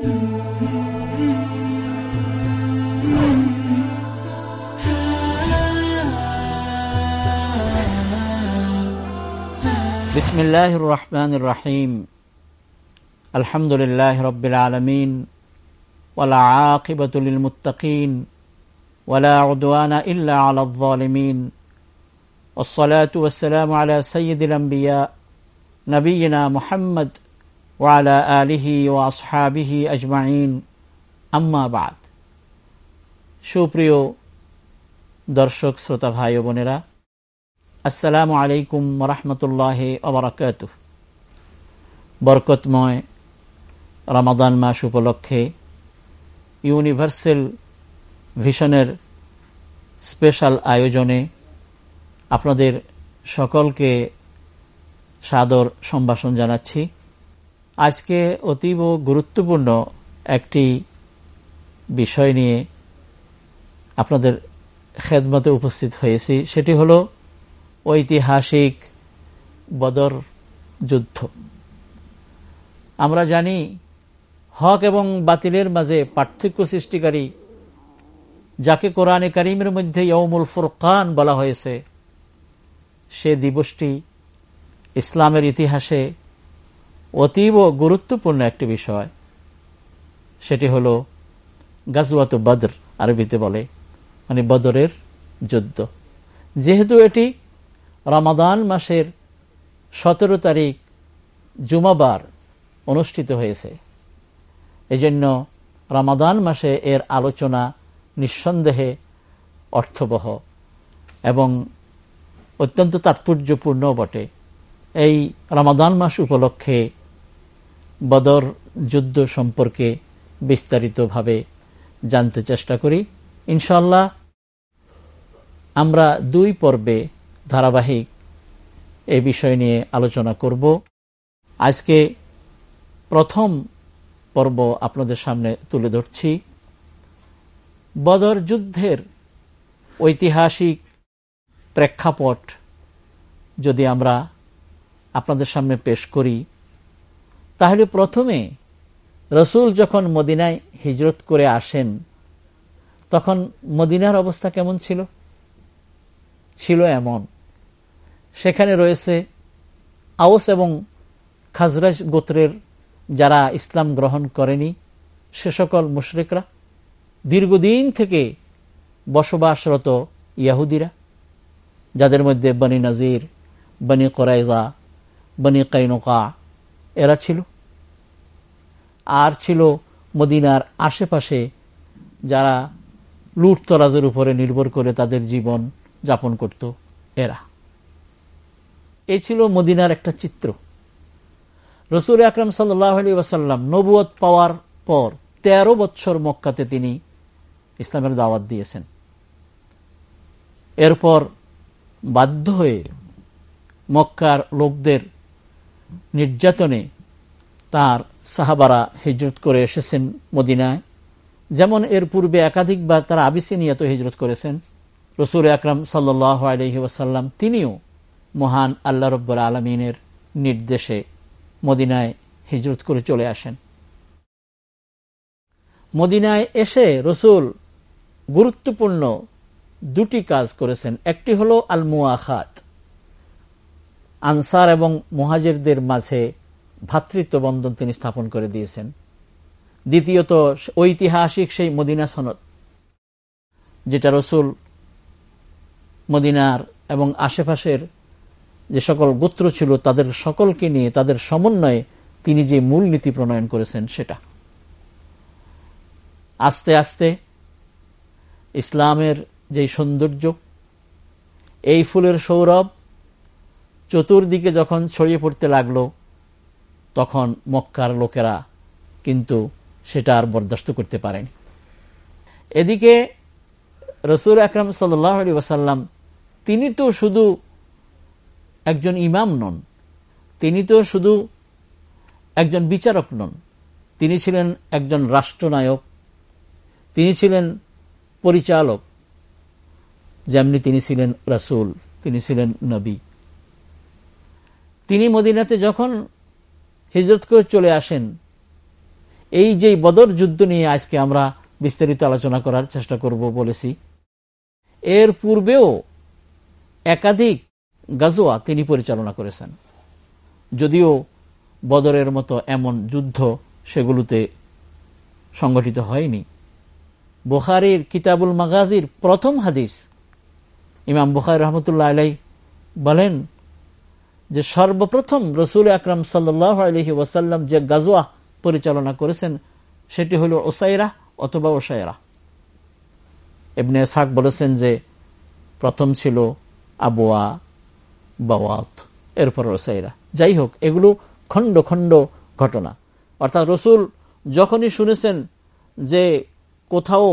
بسم الله الرحمن الرحيم الحمد لله رب العالمين ولا عاقبة للمتقين ولا عدوان إلا على الظالمين والصلاة والسلام على سيد الأنبياء نبينا محمد ওয়ালা আলিহি ও আসহাবিহি আম্মাবাদ সুপ্রিয় দর্শক, শ্রোতা, ভাই বোনেরা, আসসালামু আলাইকুম রহমতুল্লাহ অবরাকাত বরকতময় রমাদান মাস উপলক্ষে ইউনিভার্সাল ভিশনের স্পেশাল আয়োজনে আপনাদের সকলকে সাদর সম্ভাষণ জানাচ্ছি। আজকে অতীব গুরুত্বপূর্ণ একটি বিষয় নিয়ে আপনাদের খেদমতে উপস্থিত হয়েছি। সেটি হল ঐতিহাসিক বদর যুদ্ধ। আমরা জানি হক এবং বাতিলের মাঝে পার্থক্য সৃষ্টিকারী, যাকে কোরআনে করিমের মধ্যে ইয়মুল ফুরকান বলা হয়েছে, সে দিবসটি ইসলামের ইতিহাসে অতীব গুরুত্বপূর্ণ একটি বিষয়। সেটি হল গাজুয়াত বদর, আরবিতে বলে মানে বদরের যুদ্ধ। যেহেতু এটি রমাদান মাসের সতেরো তারিখ জুমাবার অনুষ্ঠিত হয়েছে, এজন্য রমাদান মাসে এর আলোচনা নিঃসন্দেহে অর্থবহ এবং অত্যন্ত তাৎপর্যপূর্ণ বটে। এই রমাদান মাস উপলক্ষে বদর যুদ্ধ সম্পর্কে বিস্তারিতভাবে জানতে চেষ্টা করি। ইনশাল্লাহ আমরা দুই পর্বে ধারাবাহিক এই বিষয় নিয়ে আলোচনা করব। আজকে প্রথম পর্ব আপনাদের সামনে তুলে ধরছি। বদর যুদ্ধের ঐতিহাসিক প্রেক্ষাপট যদি আমরা আপনাদের সামনে পেশ করি তাহলে প্রথমে রসুল যখন মদিনায় হিজরত করে আসেন, তখন মদিনার অবস্থা কেমন ছিল? ছিল এমন। সেখানে রয়েছে আওস এবং খাজরাজ গোত্রের যারা ইসলাম গ্রহণ করেনি, সে সকল মুশরেকরা। দীর্ঘদিন থেকে বসবাসরত ইয়াহুদিরা, যাদের মধ্যে বনি নজির, বনি করাইজা বনি কাইনকা এরা ছিল? আর ছিল মদিনার আশেপাশে যারা লুটতরাজের উপরে নির্ভর করে তাদের জীবন যাপন করত এরা। এ ছিল মদিনার একটা চিত্র। রসুল আকরম সাল্লি ওয়াসাল্লাম নবুয়ত পাওয়ার পর তেরো বৎসর মক্কাতে তিনি ইসলামের দাওয়াত দিয়েছেন। এরপর বাধ্য হয়ে মক্কার লোকদের নির্যাতনে তার সাহাবারা হিজরত করে এসেছেন মদিনায়। যেমন এর পূর্বে একাধিকবার তারা আবিসিনিয়াত হিজরত করেছেন। রসুল আকরম সাল্লাহ আলহি তিনিও মহান আল্লাহ রব্বর আলমিনের নির্দেশে মদিনায় হিজরত করে চলে আসেন। মদিনায় এসে রসুল গুরুত্বপূর্ণ দুটি কাজ করেছেন। একটি হল আল মুআখাত আনসার এবং মহাজেরদের মাঝে ভাতৃত্ব বন্ধন তিনি স্থাপন করে দিয়েছেন। দ্বিতীয়ত, ঐতিহাসিক সেই মদিনা সনদ, যেটা রসুল মদিনার এবং আশেপাশের যে সকল গোত্র ছিল, তাদের সকলকে নিয়ে, তাদের সমন্বয়ে তিনি যে মূল নীতি প্রণয়ন করেছেন সেটা। আস্তে আস্তে ইসলামের যে সৌন্দর্য, এই ফুলের সৌরভ চতুর্দিকে যখন ছড়িয়ে পড়তে লাগল, তখন মক্কার লোকেরা কিন্তু সেটা আর বরদাস্ত করতে পারেনি। এদিকে রসুল আকরম সাল্লাহ আলী ওয়াসাল্লাম, তিনি তো শুধু একজন ইমাম নন, তিনি তো শুধু একজন বিচারক নন, তিনি ছিলেন একজন রাষ্ট্রনায়ক, তিনি ছিলেন পরিচালক, যেমনি তিনি ছিলেন রাসুল, তিনি ছিলেন নবী। তিনি মদিনাতে যখন হিজরত করে চলে আসেন, এই যে বদর যুদ্ধ নিয়ে আজকে আমরা বিস্তারিত আলোচনা করার চেষ্টা করব বলেছি, এর পূর্বেও একাধিক গাজোয়া তিনি পরিচালনা করেছেন। যদিও বদরের মতো এমন যুদ্ধ সেগুলোতে সংগঠিত হয়নি। বুখারির কিতাবুল মাগাজির প্রথম হাদিস ইমাম বুখারি রহমতুল্লাহ আলাই বলেন যে সর্বপ্রথম রসুল আকরাম সাল্লাহ আলহি ওয়াসাল্লাম যে গাজোয়া পরিচালনা করেছেন, সেটি হল ওসাইরা অথবা ওসাইরা এমনি সাক বলেছেন যে প্রথম ছিল আবোয়া বাওয়াত এরপর ওসাইরা যাই হোক, এগুলো খণ্ড খণ্ড ঘটনা। অর্থাৎ রসুল যখনই শুনেছেন যে কোথাও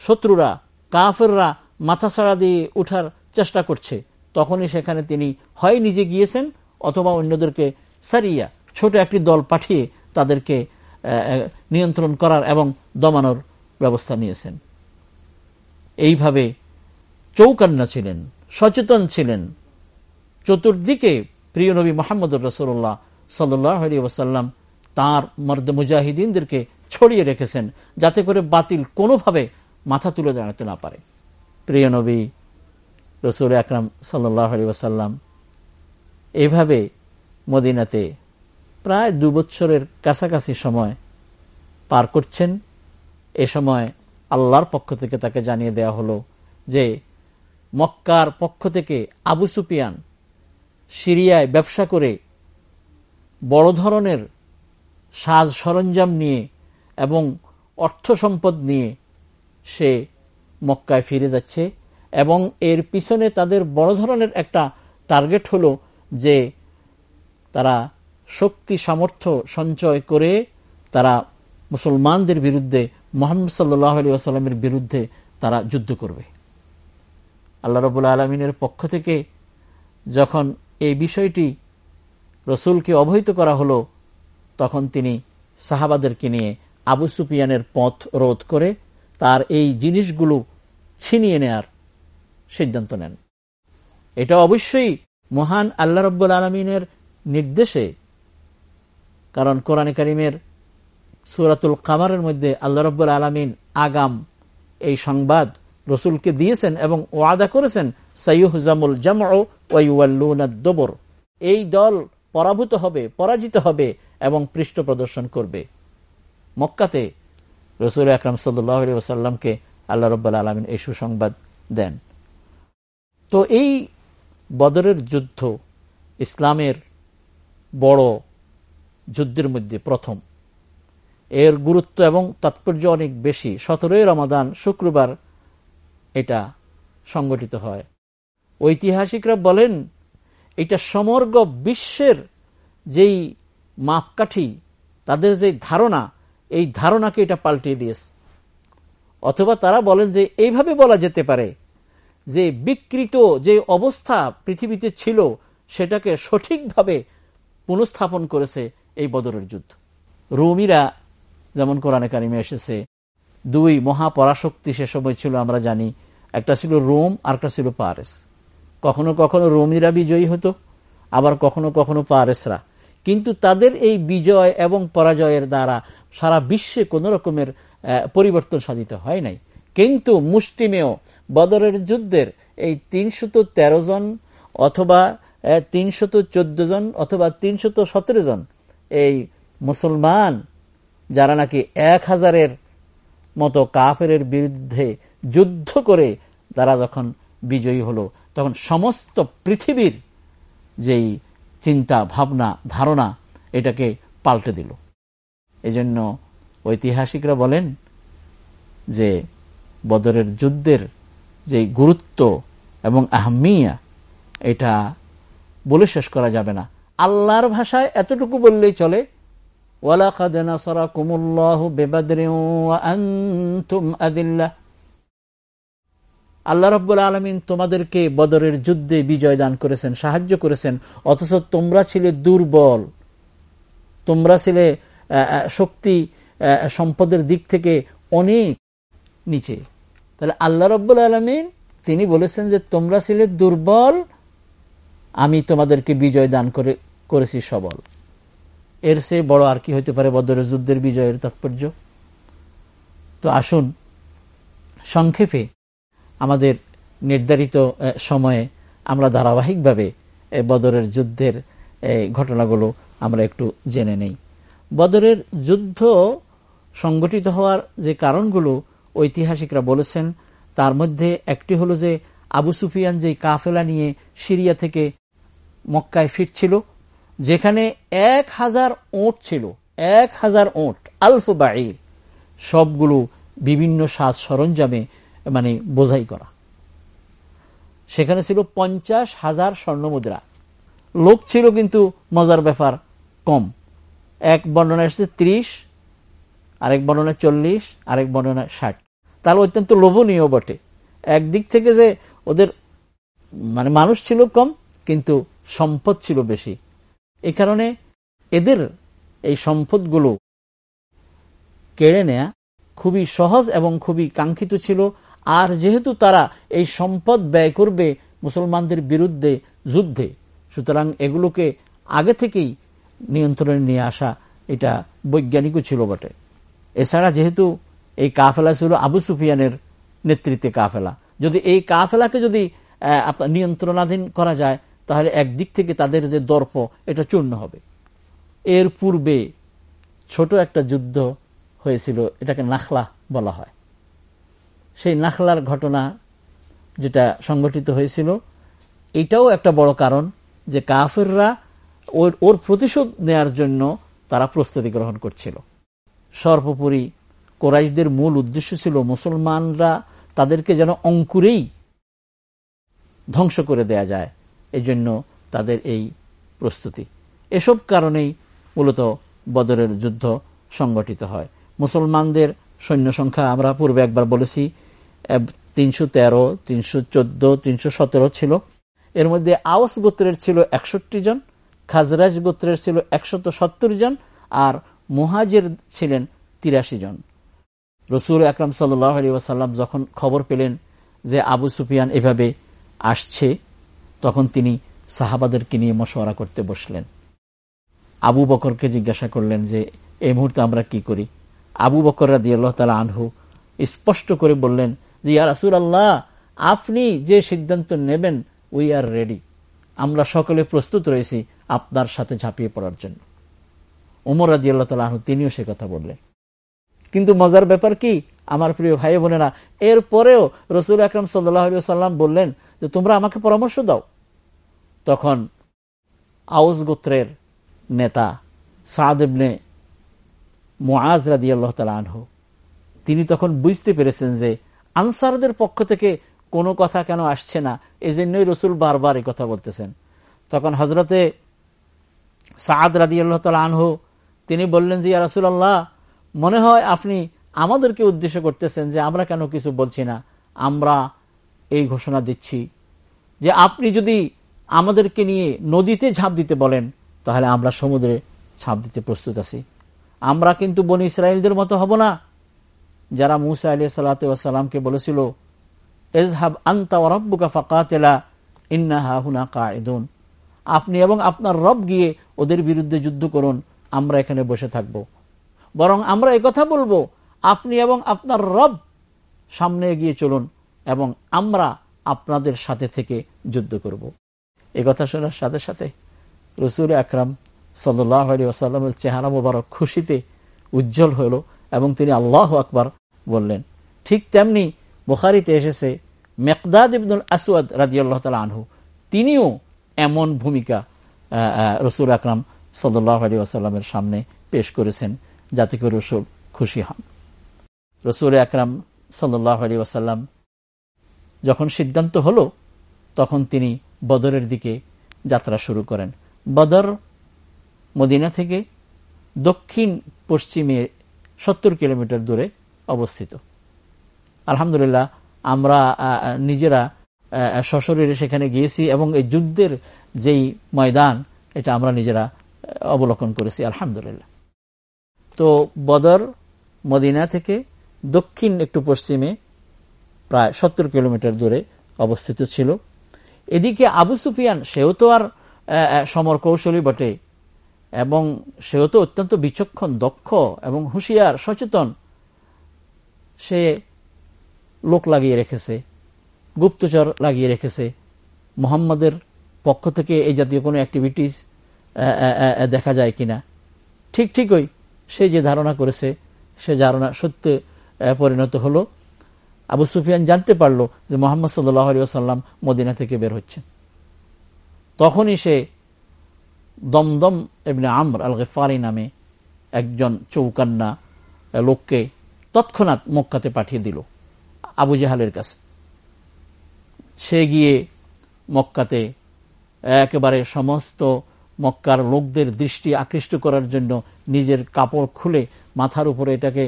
শত্রুরা, কাফেররা মাথা ছাড়া দিয়ে উঠার চেষ্টা করছে তখনই সেখানে তিনি হয় নিজে গিয়েছেন অথবা অন্যদেরকে সারিয়া ছোট একটি দল পাঠিয়ে তাদেরকে নিয়ন্ত্রণ করার এবং দমানোর ব্যবস্থা নিয়েছেন। এইভাবে চৌকান্না ছিলেন, সচেতন ছিলেন। চতুর্দিকে প্রিয় নবী মোহাম্মদ রসুল্লাহ সাল্লি ওসাল্লাম তাঁর মর্দ মুজাহিদিনদেরকে ছড়িয়ে রেখেছেন যাতে করে বাতিল কোনোভাবে মাথা তুলে দাঁড়াতে না পারে। প্রিয় নবী রসুল আকরাম সাল্লি ওসাল্লাম এইভাবে মদিনাতে প্রায় দু বৎসরের কাছাকাছি সময় পার করছেন। এ সময় আল্লাহর পক্ষ থেকে তাকে জানিয়ে দেয়া হলো যে, মক্কার পক্ষ থেকে আবু সুপিয়ান সিরিয়ায় ব্যবসা করে বড় ধরনের সাজ সরঞ্জাম নিয়ে এবং অর্থ সম্পদ নিয়ে সে মক্কায় ফিরে যাচ্ছে। এবং এর পিছনে তাদের বড় ধরনের একটা টার্গেট হলো যে তারা শক্তি, সামর্থ্য সঞ্চয় করে তারা মুসলমানদের বিরুদ্ধে, মোহাম্মদ সাল্লাহ আলী বিরুদ্ধে তারা যুদ্ধ করবে। আল্লাহ রবুল্লা আলমিনের পক্ষ থেকে যখন এই বিষয়টি রসুলকে অবহিত করা হলো, তখন তিনি সাহাবাদেরকে নিয়ে আবু সুপিয়ানের পথ রোধ করে তার এই জিনিসগুলো ছিনিয়ে নেয়ার সিদ্ধান্ত নেন। এটা অবশ্যই মহান আল্লাহ রব্বুল আলমিনের নির্দেশে, কারণ কোরআনে করিমের সুরাতুল কামারের মধ্যে আল্লাহ রব্বুল আলমিন আগাম এই সংবাদ রসুলকে দিয়েছেন এবং ওয়াদা করেছেন সাইহুজামুল জামর এই দল পরাভূত হবে, পরাজিত হবে এবং পৃষ্ঠ প্রদর্শন করবে। মক্কাতে রসুল আকরাম সাল্লামকে আল্লাহ রব্বাল আলমিন এই সুসংবাদ দেন। তো এই বদরের যুদ্ধ ইসলামের বড় যুদ্ধের মধ্যে প্রথম। এর গুরুত্ব এবং তাৎপর্য অনেক বেশি। সতেরোই রমাদান শুক্রবার এটা সংগঠিত হয়। ঐতিহাসিকরা বলেন, এটা সমগ্র বিশ্বের যেই মাপকাঠি, তাদের যে ধারণা, এই ধারণাকে এটা পাল্টিয়ে দিয়েছে। অথবা তারা বলেন যে এইভাবে বলা যেতে পারে যে বিকৃত যে অবস্থা পৃথিবীতে ছিল, সেটাকে সঠিকভাবে পুনঃস্থাপন করেছে এই বদরের যুদ্ধ। রোমিরা, যেমন কোরআনে কারিমে এসেছে, দুই মহাপরাশক্তি সে সময় ছিল, আমরা জানি, একটা ছিল রোম, আর একটা ছিল পারেস কখনো কখনো রোমিরা বিজয়ী হতো, আবার কখনো কখনো পারেসরা কিন্তু তাদের এই বিজয় এবং পরাজয়ের দ্বারা সারা বিশ্বে কোন রকমের পরিবর্তন সাধিত হয় নাই। কিন্তু মুষ্টিমেয় বদরের যুদ্ধের এই তিনশত তেরো জন অথবা তিনশত চোদ্দ জন অথবা তিনশত সতেরো জন এই মুসলমান, যারা নাকি এক হাজারের মতো কাফের বিরুদ্ধে যুদ্ধ করে তারা যখন বিজয়ী হলো, তখন সমস্ত পৃথিবীর যেই চিন্তা, ভাবনা, ধারণা এটাকে পাল্টে দিল। এজন্য ঐতিহাসিকরা বলেন যে বদরের যুদ্ধের যে গুরুত্ব এবং আহমিয়া, এটা বলে শেষ করা যাবে না। আল্লাহর ভাষায় এতটুকু বললেই চলে আল্লাহ রব্বুল আলমিন তোমাদেরকে বদরের যুদ্ধে বিজয় দান করেছেন, সাহায্য করেছেন, অথচ তোমরা ছিলে দুর্বল। তোমরা ছিলে শক্তি সম্পদের দিক থেকে অনেক নিচে। তাহলে আল্লাহ রব্বুল আলমিন, তিনি বলেছেন যে তোমরা ছিলে দুর্বল, আমি তোমাদেরকে বিজয় দান করে, করেছি সবল। এর সে বড় আর কি হইতে পারে বদরের যুদ্ধের বিজয়ের তাৎপর্য? তো আসুন, সংক্ষেপে আমাদের নির্ধারিত সময়ে আমরা ধারাবাহিকভাবে বদরের যুদ্ধের ঘটনাগুলো আমরা একটু জেনে নেই। বদরের যুদ্ধ সংগঠিত হওয়ার যে কারণগুলো ঐতিহাসিকরা বলেছেন, তার মধ্যে একটি হলো যে আবু সুফিয়ান যে কাফেলা নিয়ে সিরিয়া থেকে মক্কায় ফিরছিল, যেখানে এক হাজার ওট ছিল, এক হাজার ওট, আলফ বাড়ির সবগুলো বিভিন্ন সাজ সরঞ্জামে মানে বোঝাই করা। সেখানে ছিল পঞ্চাশ হাজার স্বর্ণ মুদ্রা। লোক ছিল কিন্তু মজার ব্যাপার কম। এক বর্ণনা এসেছে ত্রিশ আরেক বর্ণনা চল্লিশ, আরেক বর্ণনা ষাট। তাহলে অত্যন্ত লোভনীয় বটে। একদিক থেকে যে ওদের মানে মানুষ ছিল কম, কিন্তু সম্পদ ছিল বেশি। এ কারণে এদের এই সম্পদগুলো কেড়ে নেয়া খুবই সহজ এবং খুবই কাঙ্ক্ষিত ছিল। আর যেহেতু তারা এই সম্পদ ব্যয় করবে মুসলমানদের বিরুদ্ধে যুদ্ধে, সুতরাং এগুলোকে আগে থেকেই নিয়ন্ত্রণে নিয়ে আসা এটা বৈজ্ঞানিকও ছিল বটে। এছাড়া যেহেতু এই কাফেলা ছিল আবু সুফিয়ানের নেতৃত্বে কাফেলা। যদি এই কাফেলাকে যদি আপনার নিয়ন্ত্রণাধীন করা যায়, তাহলে একদিক থেকে তাদের যে দর্প, এটা চূর্ণ হবে। এর পূর্বে ছোট একটা যুদ্ধ হয়েছিল, এটাকে নাখলা বলা হয়। সেই নাখলার ঘটনা যেটা সংগঠিত হয়েছিল, এটাও একটা বড় কারণ যে কাফেররা ওর ওর প্রতিশোধ নেয়ার জন্য তারা প্রস্তুতি গ্রহণ করছিল। সর্বোপরি কোরাইশদের মূল উদ্দেশ্য ছিল মুসলমানরা তাদেরকে যেন অঙ্কুরেই ধ্বংস করে দেয়া যায়। এই জন্য তাদের এই প্রস্তুতি। এসব কারণেই মূলত বদরের যুদ্ধ সংগঠিত হয়। মুসলমানদের সৈন্য সংখ্যা আমরা পূর্বে একবার বলেছি তিনশো তেরো, তিনশো চোদ্দ, তিনশো সতেরো ছিল। এর মধ্যে আওয়াস গোত্রের ছিল একষট্টি জন, খাজরাজ গোত্রের ছিল একশত সত্তর জন, আর মুহাজের ছিলেন তিরাশি জন। রসুল আকরাম ওয়াসাল্লাম যখন খবর পেলেন যে আবু সুফিয়ান এভাবে আসছে, তখন তিনি সাহাবাদেরকে নিয়ে মশওয়ারা করতে বসলেন। আবু বকরকে জিজ্ঞাসা করলেন যে এই মুহূর্তে আমরা কি করি? আবু বকর রাদি আল্লাহ তালা আনহু স্পষ্ট করে বললেন যে, ইয়া রাসুল আল্লাহ আপনি যে সিদ্ধান্ত নেবেন উই আর রেডি আমরা সকলে প্রস্তুত রয়েছি আপনার সাথে ঝাঁপিয়ে পড়ার জন্য। উমর রাজি আল্লাহ তালা আনহু, তিনিও সে কথা বললেন। কিন্তু মজার ব্যাপার কি, আমার প্রিয় ভাই বোনেরা, এর পরেও রসুল আকরম সাল্লাম বললেন যে, তোমরা আমাকে পরামর্শ দাও। তখন আউস গোত্রের নেতা সাদেবনে মোয়াজ রাদি আল্লাহ তালা আনহু, তিনি তখন বুঝতে পেরেছেন যে, আনসারদের পক্ষ থেকে কোনো কথা কেন আসছে না এই জন্যই রসুল বারবার এই কথা বলতেছেন। তখন হজরতে সাদ রাদি আল্লাহ তালা আনহু তিনি বললেন যে রাসুল আল্লাহ মনে হয় আপনি আমাদেরকে উদ্দেশ্য করতেছেন যে আমরা কেন কিছু বলছি না? আমরা এই ঘোষণা দিচ্ছি যে আপনি যদি আমাদেরকে নিয়ে নদীতে ঝাঁপ দিতে বলেন, তাহলে আমরা সমুদ্রে ঝাঁপ দিতে প্রস্তুত আছি। আমরা কিন্তু বনি ইসরায়েলদের মতো হব না। যারা মুসা আলি সাল্লাতামকে বলেছিল এজহাব আন্তা ওরব্বুকা ফাকাতেলা ইন্না হাহুনা কায়দুন আপনি এবং আপনার রব গিয়ে ওদের বিরুদ্ধে যুদ্ধ করুন। আমরা এখানে বসে থাকব। বরং আমরা কথা বলব, আপনি এবং আপনার রব সামনে এগিয়ে চলুন এবং আমরা আপনাদের সাথে থেকে যুদ্ধ করব। এ কথা শোনার সাথে সাথে রসুল আকরাম সাল্লাহ চেহারা মোবারক খুশিতে উজ্জ্বল হল এবং তিনি আল্লাহ আকবার বললেন, ঠিক তেমনি বুখারিতে এসেছে, মেকদাদ ইবনুল আসওয়াদ রাজি আল্লাহ তালা আনহু, তিনিও এমন ভূমিকা রসুল আকরাম সাল্লাহ আলী আসাল্লামের সামনে পেশ করেছেন, যাতে করে রসুল খুশি হন। রসুল আকরাম সাল্লাহ আলী আসাল্লাম যখন সিদ্ধান্ত হল, তখন তিনি বদরের দিকে যাত্রা শুরু করেন। বদর মদিনা থেকে দক্ষিণ পশ্চিমে সত্তর কিলোমিটার দূরে অবস্থিত। আলহামদুলিল্লাহ, আমরা নিজেরা সশরীরে সেখানে গিয়েছি এবং এই যুদ্ধের যেই ময়দান, এটা আমরা নিজেরা অবলোকন করেছি, আলহামদুলিল্লাহ। তো বদর মদিনা থেকে দক্ষিণ একটু পশ্চিমে, প্রায় সত্তর কিলোমিটার দূরে অবস্থিত ছিল। এদিকে আবু সুফিয়ান, সেও তো আর সমর কৌশলী বটে, এবং সেও তো অত্যন্ত বিচক্ষণ, দক্ষ এবং হুঁশিয়ার, সচেতন। সে লোক লাগিয়ে রেখেছে, গুপ্তচর লাগিয়ে রেখেছে। মোহাম্মদের পক্ষ থেকে এই জাতীয় কোনো অ্যাক্টিভিটিস দেখা যায় কিনা? ঠিক ঠিকই, সে যে ধারণা করেছে, সে ধারণা সত্যে পরিণত হলো। আবু সুফিয়ান জানতে পারল যে মোহাম্মদ সাল্লাম মদিনা থেকে বের হচ্ছেন। তখনই সে দমদম এমনি আমর আল গেফারি নামে একজন চৌকান্না লোককে তৎক্ষণাৎ মক্কাতে পাঠিয়ে দিল, আবু জাহালের কাছে। সে গিয়ে মক্কাতে একেবারে সমস্ত মক্কার লোকদের দৃষ্টি আকৃষ্ট করার জন্য নিজের কাপড় খুলে মাথার উপরে এটাকে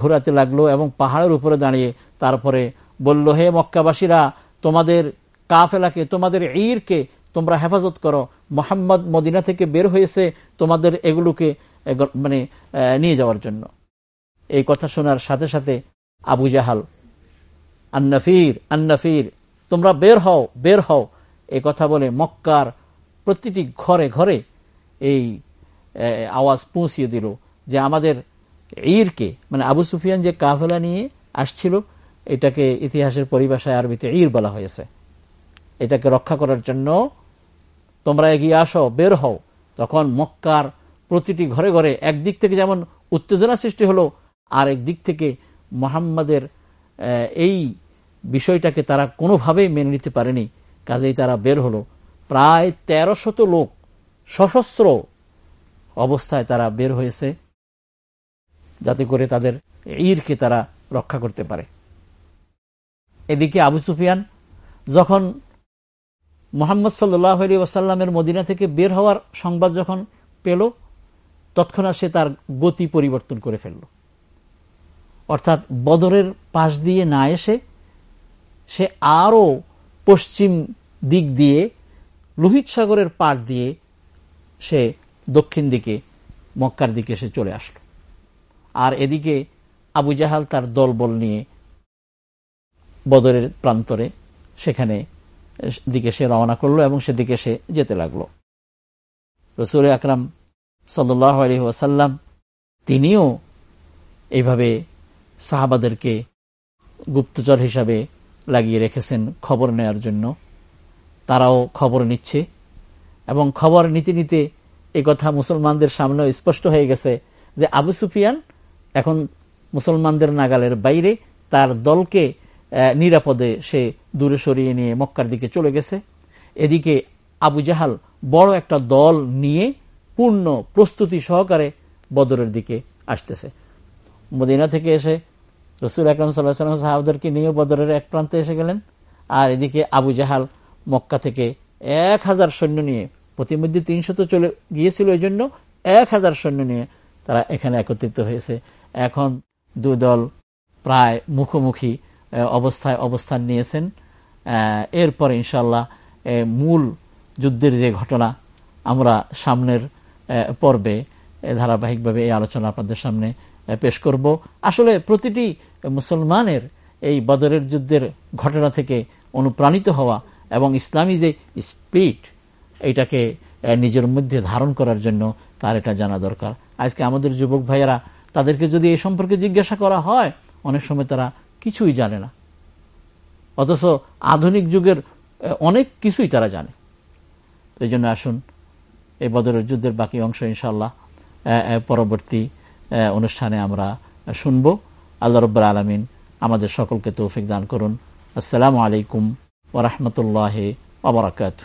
ঘোরাতে লাগল এবং পাহাড়ের উপরে দাঁড়িয়ে তারপরে বলল, হে মক্কাবাসীরা, তোমাদের কাফেলাকে, তোমাদের ঈরকে তোমরা হেফাজত করো। মোহাম্মদ মদিনা থেকে বের হয়েছে তোমাদের এগুলোকে মানে নিয়ে যাওয়ার জন্য। এই কথা শোনার সাথে সাথে আবু জাহাল, আন্নাফির আন্নাফির, তোমরা বের হও বের হও। এই কথা বলে মক্কার প্রতিটি ঘরে ঘরে এই আওয়াজ পৌঁছিয়ে দিল যে আমাদের ঈরকে মানে আবু সুফিয়ান যে কাফেলা নিয়ে আসছিল, এটাকে ইতিহাসের পরিভাষায় আরবিতে ঈর বলা হয়েছে। এটাকে রক্ষা করার জন্য তোমরা এগিয়ে আসো, বের হও। তখন মক্কার প্রতিটি ঘরে ঘরে একদিক থেকে যেমন উত্তেজনা সৃষ্টি হলো আর একদিক থেকে মোহাম্মদের এই বিষয়টাকে তারা কোনোভাবেই মেনে নিতে পারেনি। কাজেই তারা বের হলো। প্রায় তেরো শত লোক সশস্ত্র অবস্থায় তারা বের হয়েছে, যাতে করে তাদের ঈরকে তারা রক্ষা করতে পারে। এদিকে আবু সুফিয়ান যখন মোহাম্মদ সাল্লাহ আলী ওয়াসাল্লামের মদিনা থেকে বের হওয়ার সংবাদ যখন পেল, তৎক্ষণাৎ সে তার গতি পরিবর্তন করে ফেলল। অর্থাৎ বদরের পাশ দিয়ে না এসে সে আরও পশ্চিম দিক দিয়ে লোহিত সাগরের পার দিয়ে সে দক্ষিণ দিকে, মক্কার দিকে সে চলে আসলো। আর এদিকে আবু জাহাল তার দলবল নিয়ে বদরের প্রান্তরে সেখানে দিকে সে রওনা করল এবং সেদিকে সে যেতে লাগল। রসুল আকরাম সাল্লাহ আলী ওয়াসাল্লাম তিনিও এইভাবে সাহাবাদেরকে গুপ্তচর হিসাবে লাগিয়ে রেখেছেন খবর নেয়ার জন্য। তারাও খবর নিচ্ছে। এবং খবর নিতে নিতে এ কথা মুসলমানদের সামনে স্পষ্ট হয়ে গেছে যে আবু সুফিয়ান এখন মুসলমানদের নাগালের বাইরে তার দলকে নিরাপদে সে দূরে সরিয়ে নিয়ে মক্কার দিকে চলে গেছে। এদিকে আবু জাহাল বড় একটা দল নিয়ে পূর্ণ প্রস্তুতি সহকারে বদরের দিকে আসতেছে। মদিনা থেকে এসে রসুল আকরম সাল্লাহ সাহাবদেরকে নিয়ে বদরের এক প্রান্তে এসে গেলেন। আর এদিকে আবু জাহাল মক্কা থেকে এক হাজার সৈন্য নিয়ে, প্রতিমধ্যে তিনশো তো চলে গিয়েছিল এই জন্য এক হাজার সৈন্য নিয়ে তারা এখানে একত্রিত হয়েছে। এখন দু দল প্রায় মুখোমুখি অবস্থায় অবস্থান নিয়েছেন। এরপর ইনশাল্লাহ মূল যুদ্ধের যে ঘটনা আমরা সামনের পর্বে ধারাবাহিকভাবে এই আলোচনা আপনাদের সামনে পেশ করব। আসলে প্রতিটি মুসলমানের এই বদরের যুদ্ধের ঘটনা থেকে অনুপ্রাণিত হওয়া এবং ইসলামী যে স্পিরিট, এটাকে নিজের মধ্যে ধারণ করার জন্য তার এটা জানা দরকার। আজকে আমাদের যুবক ভাইয়েরা, তাদেরকে যদি এই সম্পর্কে জিজ্ঞাসা করা হয়, অনেক সময় তারা কিছুই জানে না। অথচ আধুনিক যুগের অনেক কিছুই তারা জানে। এই জন্য আসুন এই বদরের যুদ্ধের বাকি অংশ ইনশাল্লাহ পরবর্তী অনুষ্ঠানে আমরা শুনব। আল্লাহ রব্বর আলমিন আমাদের সকলকে তৌফিক দান করুন। আসসালামু আলাইকুম ورحمة الله وبركاته.